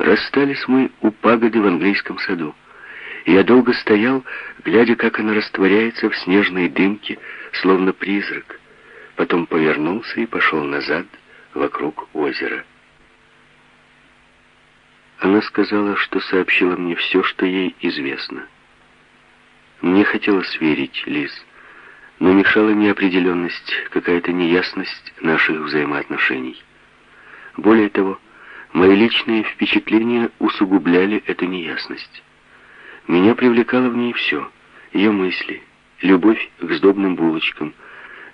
Расстались мы у пагоды в английском саду. Я долго стоял, глядя, как она растворяется в снежной дымке, словно призрак. Потом повернулся и пошел назад, вокруг озера. Она сказала, что сообщила мне все, что ей известно. Мне хотелось верить, Лиз, но мешала неопределенность, какая-то неясность наших взаимоотношений. Более того, мои личные впечатления усугубляли эту неясность. Меня привлекало в ней все. Ее мысли, любовь к сдобным булочкам,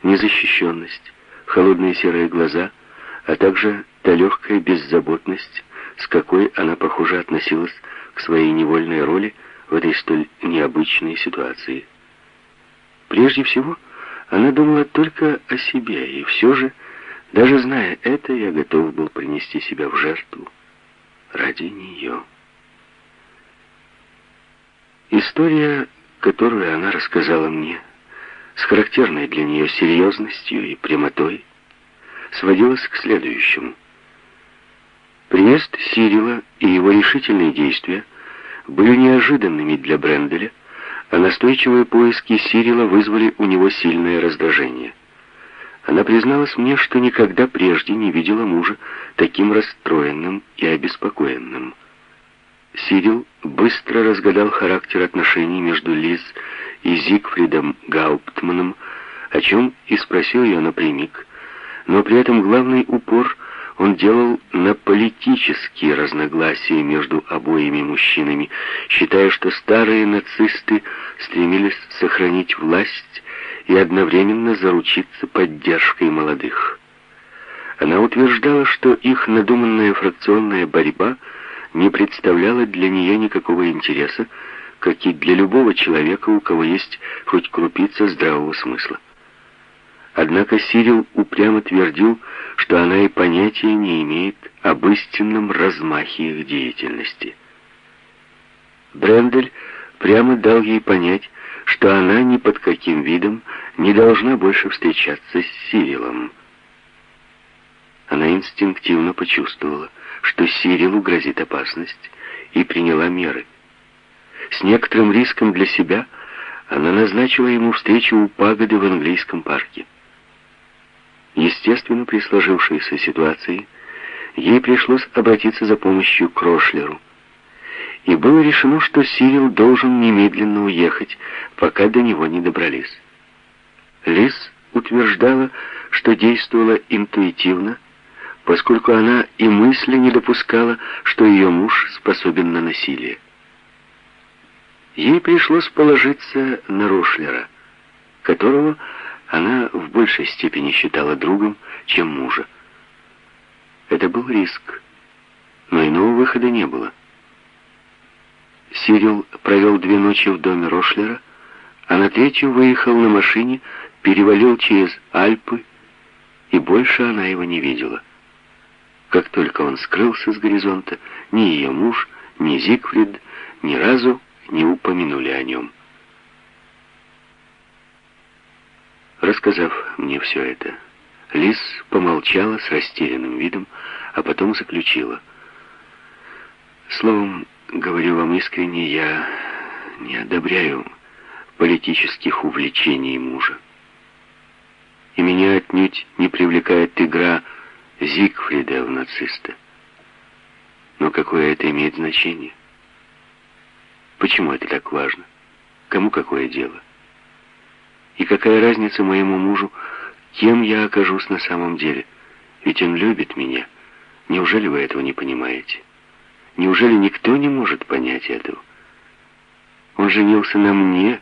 незащищенность, холодные серые глаза, а также та легкая беззаботность, с какой она, похоже, относилась к своей невольной роли в этой столь необычной ситуации. Прежде всего, она думала только о себе, и все же, даже зная это, я готов был принести себя в жертву ради нее. История, которую она рассказала мне, с характерной для нее серьезностью и прямотой, сводилась к следующему. Приезд Сирила и его решительные действия были неожиданными для Бренделя, а настойчивые поиски Сирила вызвали у него сильное раздражение. Она призналась мне, что никогда прежде не видела мужа таким расстроенным и обеспокоенным. Сирил быстро разгадал характер отношений между Лиз и Зигфридом Гауптманом, о чем и спросил ее напрямик, но при этом главный упор он делал на политические разногласия между обоими мужчинами, считая, что старые нацисты стремились сохранить власть и одновременно заручиться поддержкой молодых. Она утверждала, что их надуманная фракционная борьба – не представляла для нее никакого интереса, как и для любого человека, у кого есть хоть крупица здравого смысла. Однако Сирил упрямо твердил, что она и понятия не имеет об истинном размахе их деятельности. Брендель прямо дал ей понять, что она ни под каким видом не должна больше встречаться с Сирилом. Она инстинктивно почувствовала, что Сирилу грозит опасность, и приняла меры. С некоторым риском для себя она назначила ему встречу у пагоды в английском парке. Естественно, при сложившейся ситуации ей пришлось обратиться за помощью к Рошлеру. И было решено, что Сирил должен немедленно уехать, пока до него не добрались. Лис утверждала, что действовала интуитивно, поскольку она и мысли не допускала, что ее муж способен на насилие. Ей пришлось положиться на Рошлера, которого она в большей степени считала другом, чем мужа. Это был риск, но иного выхода не было. Сирил провел две ночи в доме Рошлера, а на третью выехал на машине, перевалил через Альпы, и больше она его не видела. Как только он скрылся с горизонта, ни ее муж, ни Зигфрид ни разу не упомянули о нем. Рассказав мне все это, Лис помолчала с растерянным видом, а потом заключила. Словом, говорю вам искренне, я не одобряю политических увлечений мужа. И меня отнюдь не привлекает игра Зигфрида в нациста. Но какое это имеет значение? Почему это так важно? Кому какое дело? И какая разница моему мужу, кем я окажусь на самом деле? Ведь он любит меня. Неужели вы этого не понимаете? Неужели никто не может понять этого? Он женился на мне,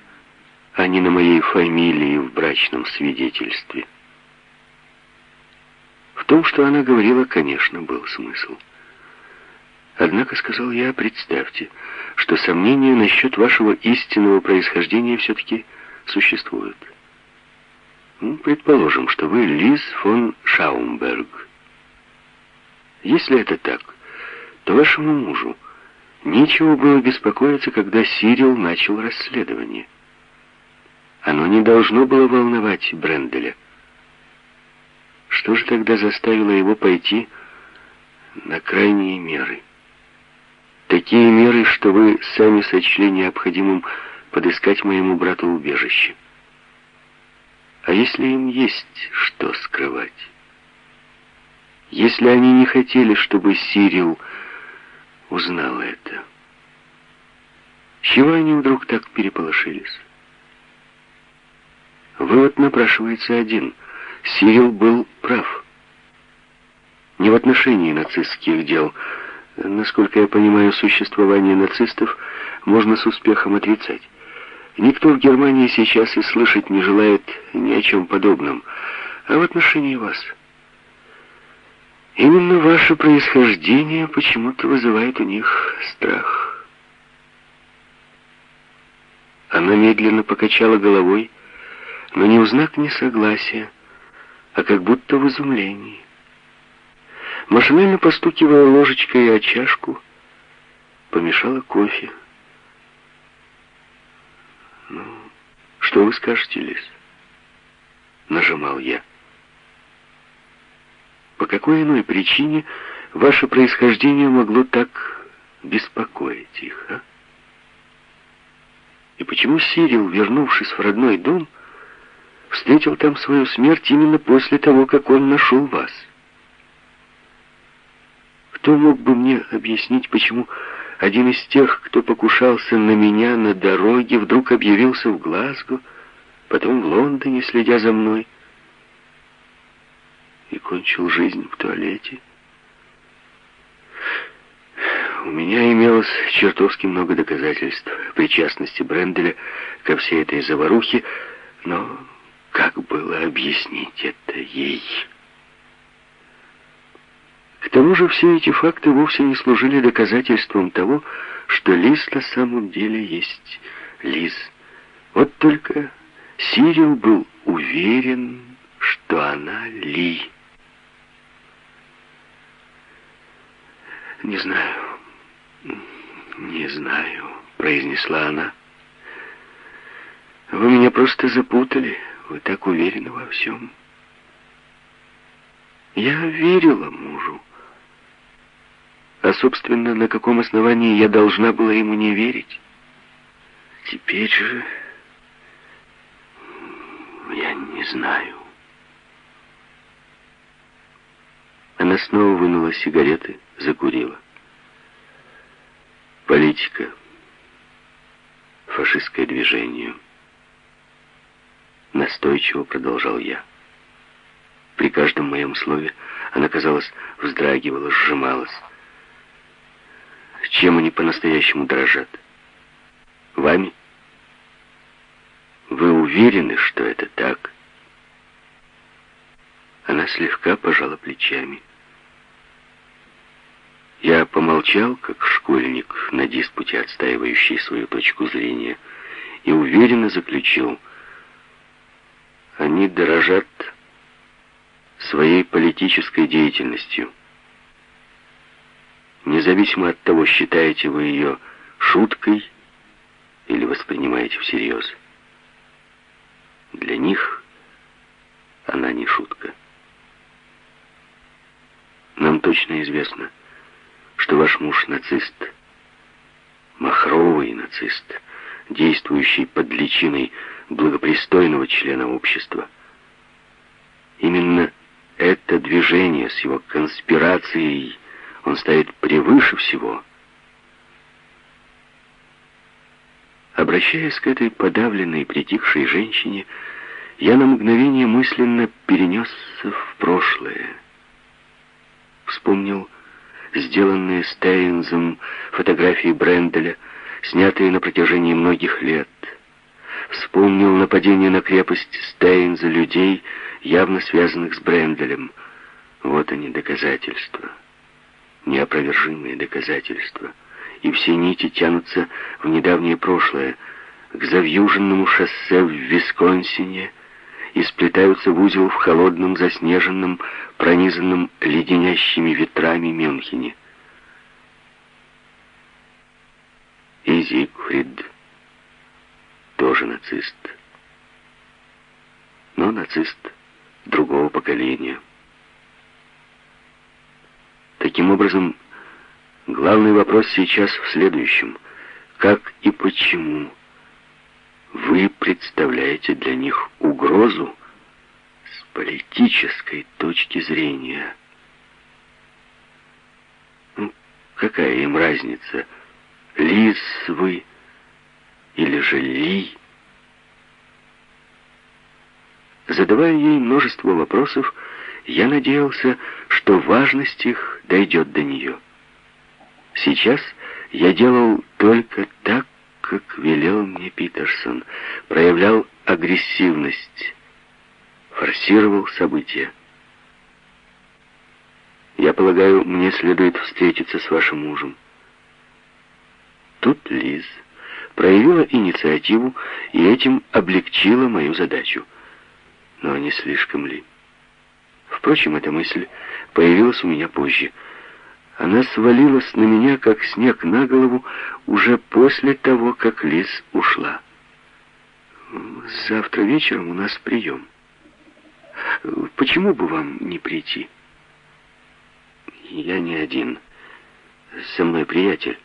а не на моей фамилии в брачном свидетельстве. В том, что она говорила, конечно, был смысл. Однако, сказал я, представьте, что сомнения насчет вашего истинного происхождения все-таки существуют. Ну, предположим, что вы Лиз фон Шаумберг. Если это так, то вашему мужу нечего было беспокоиться, когда Сирил начал расследование. Оно не должно было волновать Бренделя. Что же тогда заставило его пойти на крайние меры? такие меры, что вы сами сочли необходимым подыскать моему брату убежище. А если им есть что скрывать? Если они не хотели, чтобы Сирил узнал это, чего они вдруг так переполошились? Вывод напрашивается один. Сирил был прав. Не в отношении нацистских дел. Насколько я понимаю, существование нацистов можно с успехом отрицать. Никто в Германии сейчас и слышать не желает ни о чем подобном. А в отношении вас... Именно ваше происхождение почему-то вызывает у них страх. Она медленно покачала головой, но не в знак несогласия, а как будто в изумлении. Машинально постукивая ложечкой о чашку, помешала кофе. «Ну, что вы скажете, Лис?» Нажимал я. Какой иной причине ваше происхождение могло так беспокоить их, а? И почему Сирил, вернувшись в родной дом, встретил там свою смерть именно после того, как он нашел вас? Кто мог бы мне объяснить, почему один из тех, кто покушался на меня на дороге, вдруг объявился в Глазго, потом в Лондоне, следя за мной, и кончил жизнь в туалете? У меня имелось чертовски много доказательств причастности Бренделя ко всей этой заварухе, но как было объяснить это ей? К тому же все эти факты вовсе не служили доказательством того, что Лиз на самом деле есть Лиз. Вот только Сирил был уверен, что она Ли. «Не знаю, не знаю», — произнесла она. «Вы меня просто запутали, вы так уверены во всем». Я верила мужу. А, собственно, на каком основании я должна была ему не верить? Теперь же я не знаю. Она снова вынула сигареты, закурила. Политика, фашистское движение. Настойчиво продолжал я. При каждом моем слове она, казалось, вздрагивала, сжималась. Чем они по-настоящему дорожат? Вами? Вы уверены, что это так? Она слегка пожала плечами. Я помолчал, как школьник на диспуте, отстаивающий свою точку зрения, и уверенно заключил, они дорожат своей политической деятельностью. Независимо от того, считаете вы ее шуткой или воспринимаете всерьез. Для них она не шутка. Нам точно известно, что ваш муж нацист, махровый нацист, действующий под личиной благопристойного члена общества. Именно это движение с его конспирацией он стоит превыше всего. Обращаясь к этой подавленной, притихшей женщине, я на мгновение мысленно перенесся в прошлое. Вспомнил сделанные Стейнзом фотографии Бренделя, снятые на протяжении многих лет. Вспомнил нападение на крепость Стейнза людей, явно связанных с Бренделем. Вот они, доказательства. Неопровержимые доказательства. И все нити тянутся в недавнее прошлое, к завьюженному шоссе в Висконсине и сплетаются в узел в холодном, заснеженном, пронизанном леденящими ветрами Мюнхене. И Зигфрид тоже нацист. Но нацист другого поколения. Таким образом, Главный вопрос сейчас в следующем. Как и почему вы представляете для них угрозу с политической точки зрения? Ну, какая им разница, Лис вы или же Ли? Задавая ей множество вопросов, я надеялся, что важность их дойдет до нее. Сейчас я делал только так, как велел мне Питерсон, проявлял агрессивность, форсировал события. Я полагаю, мне следует встретиться с вашим мужем. Тут Лиз проявила инициативу и этим облегчила мою задачу. Но не слишком ли? Впрочем, эта мысль появилась у меня позже. Она свалилась на меня, как снег на голову, уже после того, как Лиз ушла. Завтра вечером у нас прием. Почему бы вам не прийти? Я не один. Со мной приятель.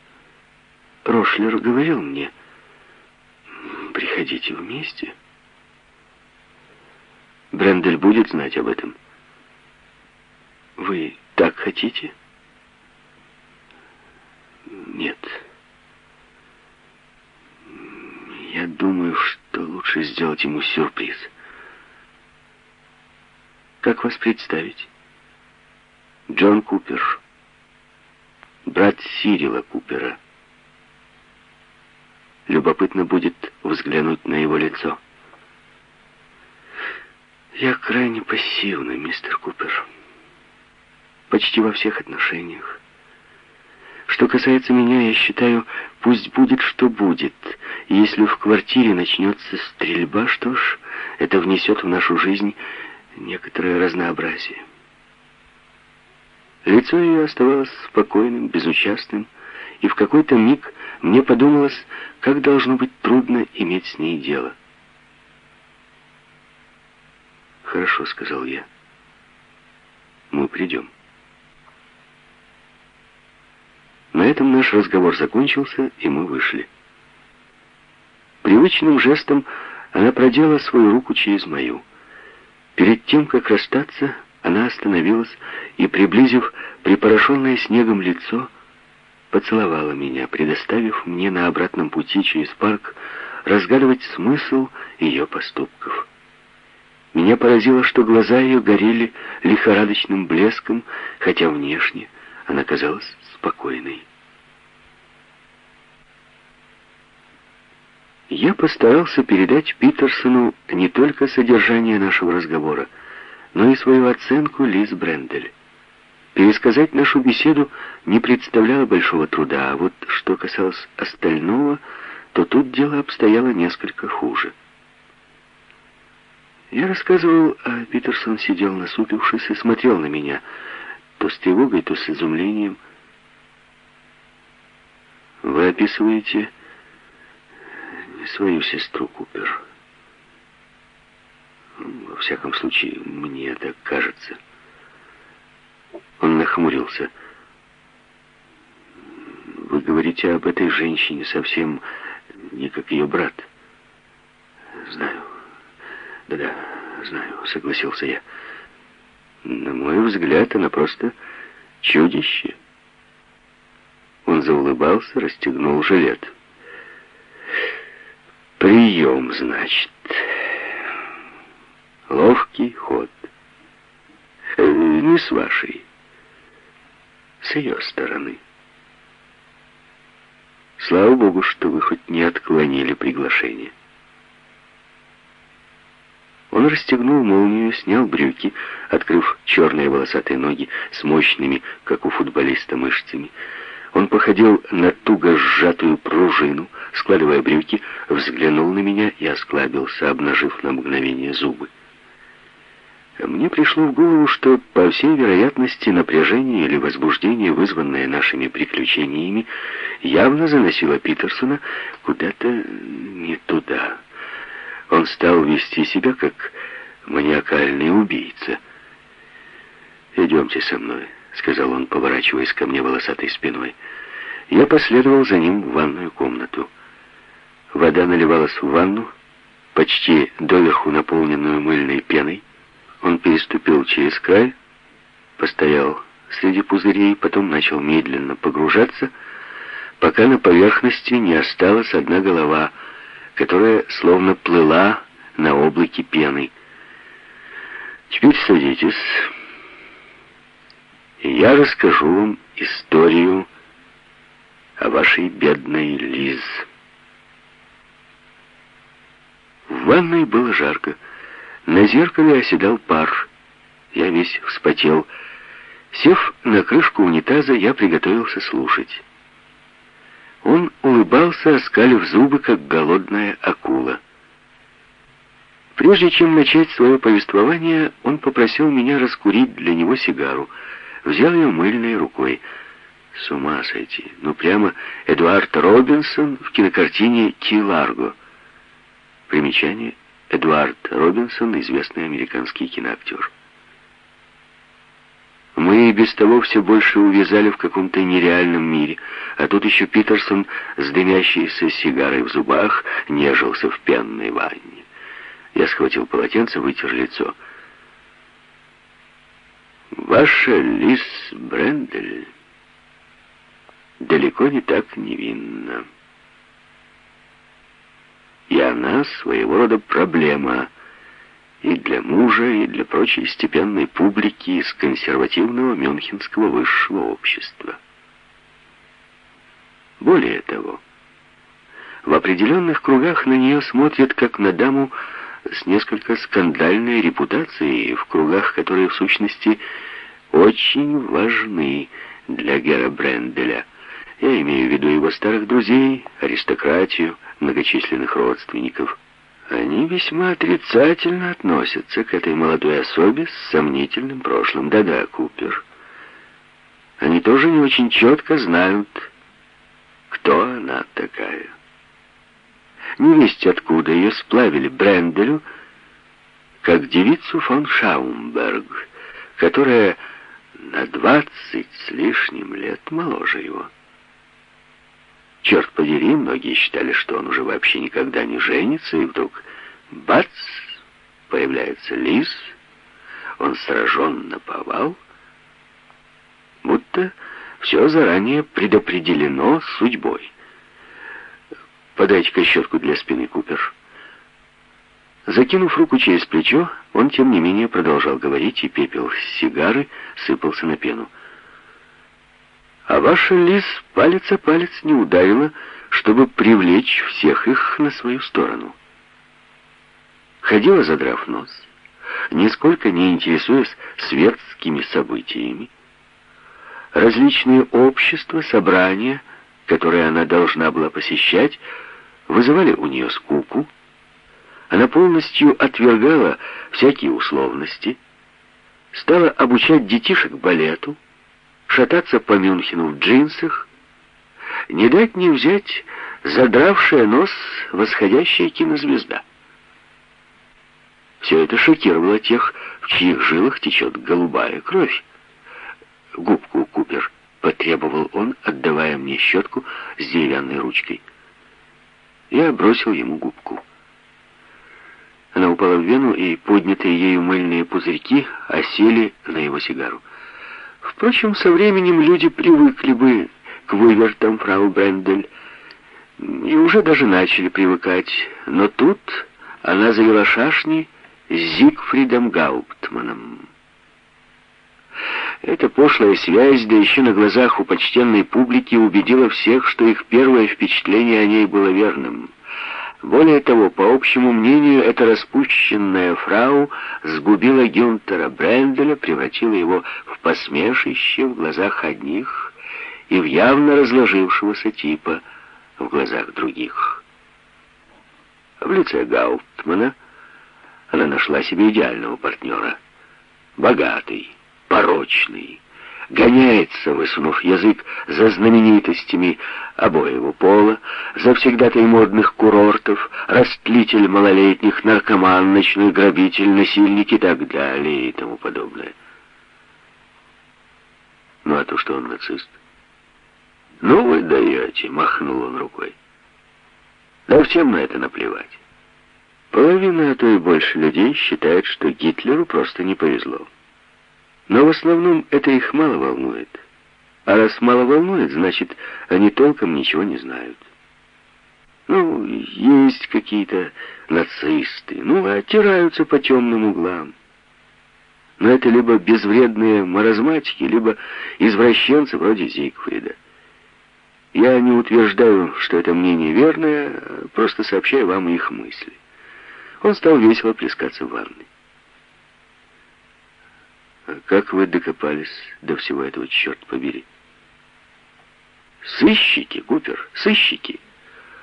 Рошлер говорил мне, приходите вместе. Брендель будет знать об этом. Вы так хотите? Нет. Я думаю, что лучше сделать ему сюрприз. Как вас представить? Джон Купер. Брат Сирила Купера. Любопытно будет взглянуть на его лицо. Я крайне пассивный, мистер Купер почти во всех отношениях. Что касается меня, я считаю, пусть будет, что будет. Если в квартире начнется стрельба, что ж, это внесет в нашу жизнь некоторое разнообразие. Лицо ее оставалось спокойным, безучастным, и в какой-то миг мне подумалось, как должно быть трудно иметь с ней дело. «Хорошо», — сказал я. «Мы придем». На этом наш разговор закончился, и мы вышли. Привычным жестом она продела свою руку через мою. Перед тем, как расстаться, она остановилась и, приблизив припорошенное снегом лицо, поцеловала меня, предоставив мне на обратном пути через парк разгадывать смысл ее поступков. Меня поразило, что глаза ее горели лихорадочным блеском, хотя внешне она казалась спокойной. Я постарался передать Питерсону не только содержание нашего разговора, но и свою оценку Лиз Брендель. Пересказать нашу беседу не представляло большого труда, а вот что касалось остального, то тут дело обстояло несколько хуже. Я рассказывал, а Питерсон сидел насупившись и смотрел на меня, то с тревогой, то с изумлением. «Вы описываете свою сестру Купер. Во всяком случае, мне так кажется. Он нахмурился. Вы говорите об этой женщине совсем не как ее брат. Знаю. Да-да, знаю, согласился я. На мой взгляд, она просто чудище. Он заулыбался, расстегнул жилет. Прием, значит. Ловкий ход. Э, не с вашей. С ее стороны. Слава Богу, что вы хоть не отклонили приглашение. Он расстегнул молнию, снял брюки, открыв черные волосатые ноги с мощными, как у футболиста, мышцами, он походил на туго сжатую пружину, складывая брюки, взглянул на меня и осклабился, обнажив на мгновение зубы. Мне пришло в голову, что, по всей вероятности, напряжение или возбуждение, вызванное нашими приключениями, явно заносило Питерсона куда-то не туда. Он стал вести себя как маниакальный убийца. «Идемте со мной», — сказал он, поворачиваясь ко мне волосатой спиной. Я последовал за ним в ванную комнату. Вода наливалась в ванну, почти доверху наполненную мыльной пеной. Он переступил через край, постоял среди пузырей, потом начал медленно погружаться, пока на поверхности не осталась одна голова, которая словно плыла на облаке пены. «Теперь садитесь, и я расскажу вам историю о вашей бедной Лиз». В ванной было жарко. На зеркале оседал пар. Я весь вспотел. Сев на крышку унитаза, я приготовился слушать. Он улыбался, оскалив зубы, как голодная акула. Прежде чем начать свое повествование, он попросил меня раскурить для него сигару. Взял ее мыльной рукой. С ума сойти. Ну, прямо Эдуард Робинсон в кинокартине «Ки Ларго». Примечание. Эдуард Робинсон, известный американский киноактер. Мы и без того все больше увязали в каком-то нереальном мире, а тут еще Питерсон с дымящейся сигарой в зубах нежился в пенной ванне. Я схватил полотенце, вытер лицо. «Ваша Лис Брендель далеко не так невинна» и она своего рода проблема и для мужа, и для прочей степенной публики из консервативного мюнхенского высшего общества. Более того, в определенных кругах на нее смотрят как на даму с несколько скандальной репутацией, в кругах, которые в сущности очень важны для Гера Бренделя. Я имею в виду его старых друзей, аристократию, многочисленных родственников. Они весьма отрицательно относятся к этой молодой особе с сомнительным прошлым. Да-да, Купер. Они тоже не очень четко знают, кто она такая. Не весть откуда ее сплавили Бренделю, как девицу фон Шаумберг, которая на двадцать с лишним лет моложе его. Черт подери, многие считали, что он уже вообще никогда не женится, и вдруг бац, появляется лис, он сражен на повал, будто все заранее предопределено судьбой. Подайте-ка щетку для спины, Купер. Закинув руку через плечо, он, тем не менее, продолжал говорить, и пепел с сигары сыпался на пену. А ваша лис палец о палец не ударила, чтобы привлечь всех их на свою сторону. Ходила, задрав нос, нисколько не интересуясь светскими событиями. Различные общества, собрания, которые она должна была посещать, вызывали у нее скуку. Она полностью отвергала всякие условности, стала обучать детишек балету, шататься по Мюнхену в джинсах, не дать не взять задравшая нос восходящая кинозвезда. Все это шокировало тех, в чьих жилах течет голубая кровь. «Губку, Купер», — потребовал он, отдавая мне щетку с деревянной ручкой. Я бросил ему губку. Она упала в вену, и поднятые ею мыльные пузырьки осели на его сигару. Впрочем, со временем люди привыкли бы к вывертам фрау Брендель, и уже даже начали привыкать. Но тут она завела шашни с Зигфридом Гауптманом. Эта пошлая связь, да еще на глазах у почтенной публики, убедила всех, что их первое впечатление о ней было верным. Более того, по общему мнению, эта распущенная фрау сгубила Гюнтера Бренделя, превратила его в посмешище в глазах одних и в явно разложившегося типа в глазах других. В лице Гауптмана она нашла себе идеального партнера. Богатый, порочный, гоняется, высунув язык, за знаменитостями обоего пола, завсегдатай модных курортов, растлитель малолетних, наркоман, ночной грабитель, насильник и так далее и тому подобное. Ну, а то, что он нацист. Ну, вы даете, махнул он рукой. Да всем на это наплевать. Половина, а то и больше людей считает, что Гитлеру просто не повезло. Но в основном это их мало волнует. А раз мало волнует, значит, они толком ничего не знают. Ну, есть какие-то нацисты, ну, оттираются по темным углам. Но это либо безвредные маразматики, либо извращенцы вроде Зигфрида. Я не утверждаю, что это мнение верное, просто сообщаю вам их мысли. Он стал весело плескаться в ванной. А как вы докопались до всего этого, черт побери? Сыщики, Купер, сыщики.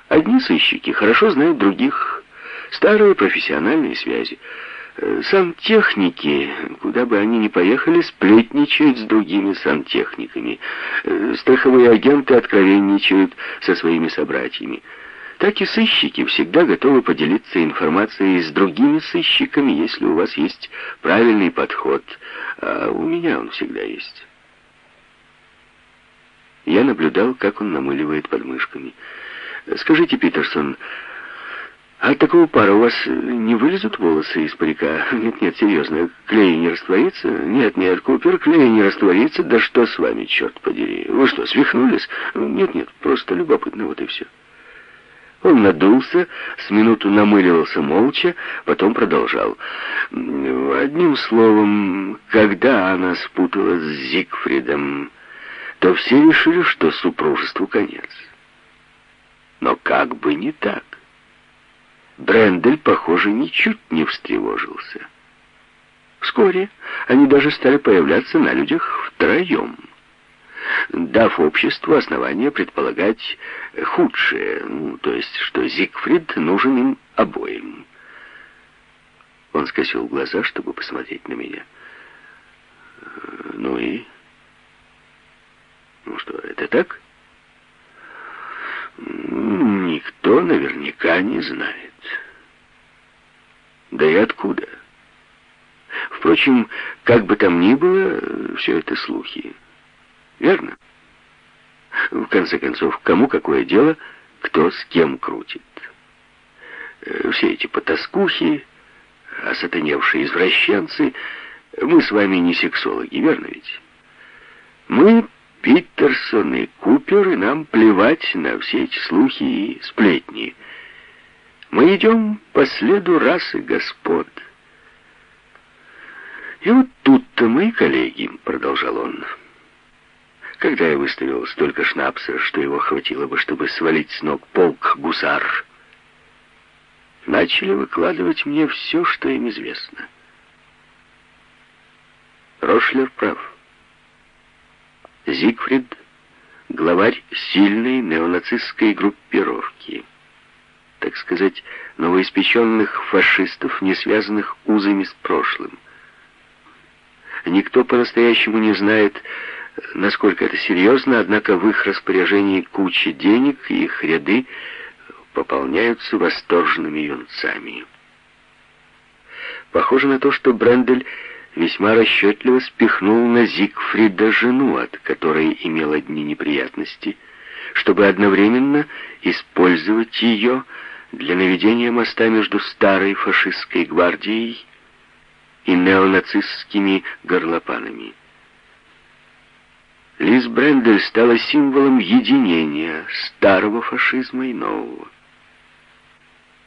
Одни сыщики хорошо знают других. Старые профессиональные связи. Э, сантехники, куда бы они ни поехали, сплетничают с другими сантехниками. Э, страховые агенты откровенничают со своими собратьями. Так и сыщики всегда готовы поделиться информацией с другими сыщиками, если у вас есть правильный подход. А у меня он всегда есть. Я наблюдал, как он намыливает подмышками. «Скажите, Питерсон, а от такого пара у вас не вылезут волосы из парика? Нет-нет, серьезно, клей не растворится? Нет-нет, Купер, клей не растворится. Да что с вами, черт подери? Вы что, свихнулись? Нет-нет, просто любопытно, вот и все». Он надулся, с минуту намыливался молча, потом продолжал. Одним словом, когда она спуталась с Зигфридом, то все решили, что супружеству конец. Но как бы не так. Брендель, похоже, ничуть не встревожился. Вскоре они даже стали появляться на людях втроем дав обществу основание предполагать худшее, ну, то есть, что Зигфрид нужен им обоим. Он скосил глаза, чтобы посмотреть на меня. Ну и... Ну что, это так? Никто наверняка не знает. Да и откуда? Впрочем, как бы там ни было, все это слухи. Верно? В конце концов, кому какое дело, кто с кем крутит? Э, все эти потаскухи, осатаневшие извращенцы, мы с вами не сексологи, верно ведь? Мы Питерсон и Купер, и нам плевать на все эти слухи и сплетни. Мы идем по следу расы господ. И вот тут-то мои коллеги, продолжал он, — когда я выставил столько шнапса, что его хватило бы, чтобы свалить с ног полк гусар, начали выкладывать мне все, что им известно. Рошлер прав. Зигфрид — главарь сильной неонацистской группировки, так сказать, новоиспеченных фашистов, не связанных узами с прошлым. Никто по-настоящему не знает, насколько это серьезно, однако в их распоряжении куча денег, и их ряды пополняются восторженными юнцами. Похоже на то, что Брендель весьма расчетливо спихнул на Зигфрида жену, от которой имел одни неприятности, чтобы одновременно использовать ее для наведения моста между старой фашистской гвардией и неонацистскими горлопанами. Лиз Брендель стала символом единения старого фашизма и нового.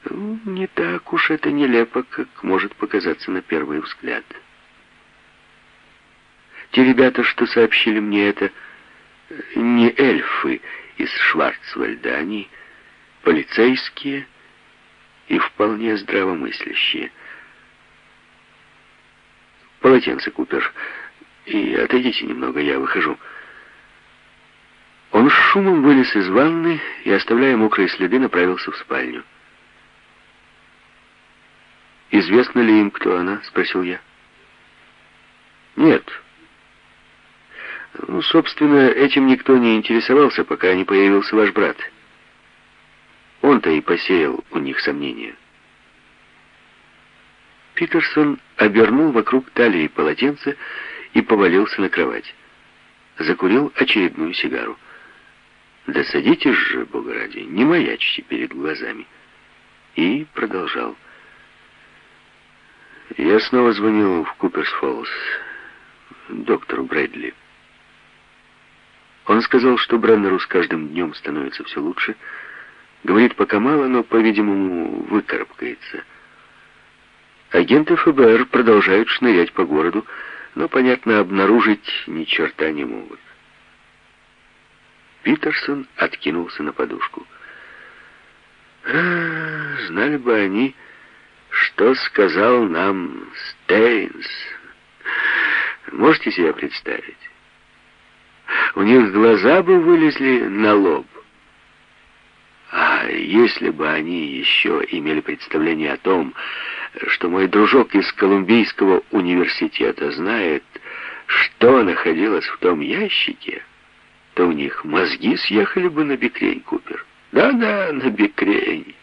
Ну, не так уж это нелепо, как может показаться на первый взгляд. Те ребята, что сообщили мне это, не эльфы из Шварцвальда, они полицейские и вполне здравомыслящие. Полотенце, Купер, и отойдите немного, я выхожу. Он с шумом вылез из ванны и, оставляя мокрые следы, направился в спальню. «Известно ли им, кто она?» — спросил я. «Нет». Ну, собственно, этим никто не интересовался, пока не появился ваш брат. Он-то и посеял у них сомнения. Питерсон обернул вокруг талии полотенце и повалился на кровать. закурил очередную сигару. «Да садитесь же, Бога ради, не маячьте перед глазами». И продолжал. Я снова звонил в Куперс-Фоллс доктору Брэдли. Он сказал, что Бреннеру с каждым днем становится все лучше. Говорит пока мало, но, по-видимому, выкарабкается. Агенты ФБР продолжают шнырять по городу, но, понятно, обнаружить ни черта не могут. Питерсон откинулся на подушку. А, знали бы они, что сказал нам Стейнс. Можете себе представить? У них глаза бы вылезли на лоб. А если бы они еще имели представление о том, что мой дружок из Колумбийского университета знает, что находилось в том ящике, то у них мозги съехали бы на бекрень, Купер. Да-да, на бекрень.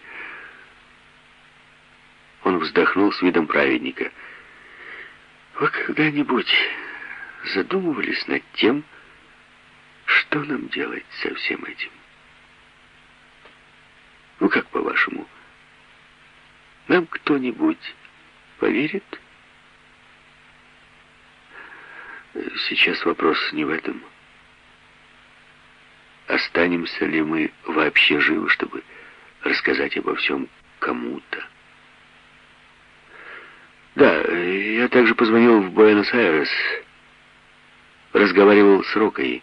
Он вздохнул с видом праведника. Вы когда-нибудь задумывались над тем, что нам делать со всем этим? Ну, как по-вашему, нам кто-нибудь поверит? Сейчас вопрос не в этом. Останемся ли мы вообще живы, чтобы рассказать обо всем кому-то? Да, я также позвонил в Буэнос-Айрес. Разговаривал с Рокой.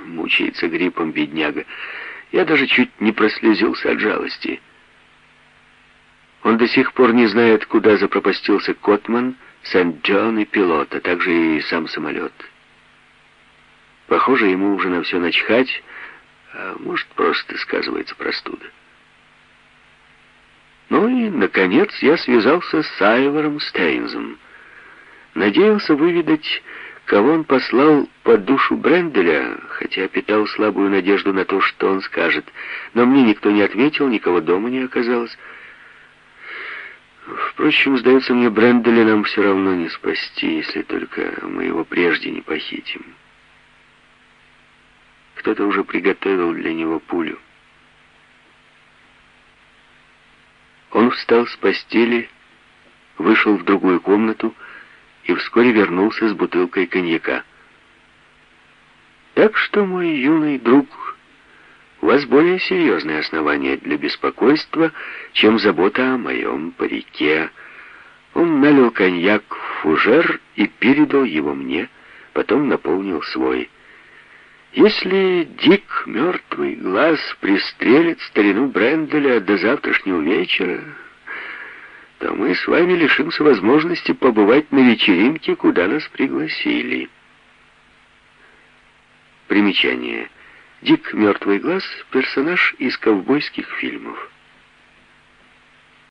Мучается гриппом, бедняга. Я даже чуть не прослезился от жалости. Он до сих пор не знает, куда запропастился Котман, Сент-Джон и пилот, а также и сам самолет. Похоже, ему уже на все начхать, а может, просто сказывается простуда. Ну и, наконец, я связался с Айвором Стейнзом. Надеялся выведать, кого он послал по душу Бренделя, хотя питал слабую надежду на то, что он скажет. Но мне никто не ответил, никого дома не оказалось. Впрочем, сдается мне, Бренделя нам все равно не спасти, если только мы его прежде не похитим. Кто-то уже приготовил для него пулю. Он встал с постели, вышел в другую комнату и вскоре вернулся с бутылкой коньяка. Так что, мой юный друг, у вас более серьезные основания для беспокойства, чем забота о моем парике. Он налил коньяк в фужер и передал его мне, потом наполнил свой. Если Дик мертвый глаз пристрелит старину Бренделя до завтрашнего вечера, то мы с вами лишимся возможности побывать на вечеринке, куда нас пригласили. Примечание. Дик Мертвый глаз — персонаж из ковбойских фильмов.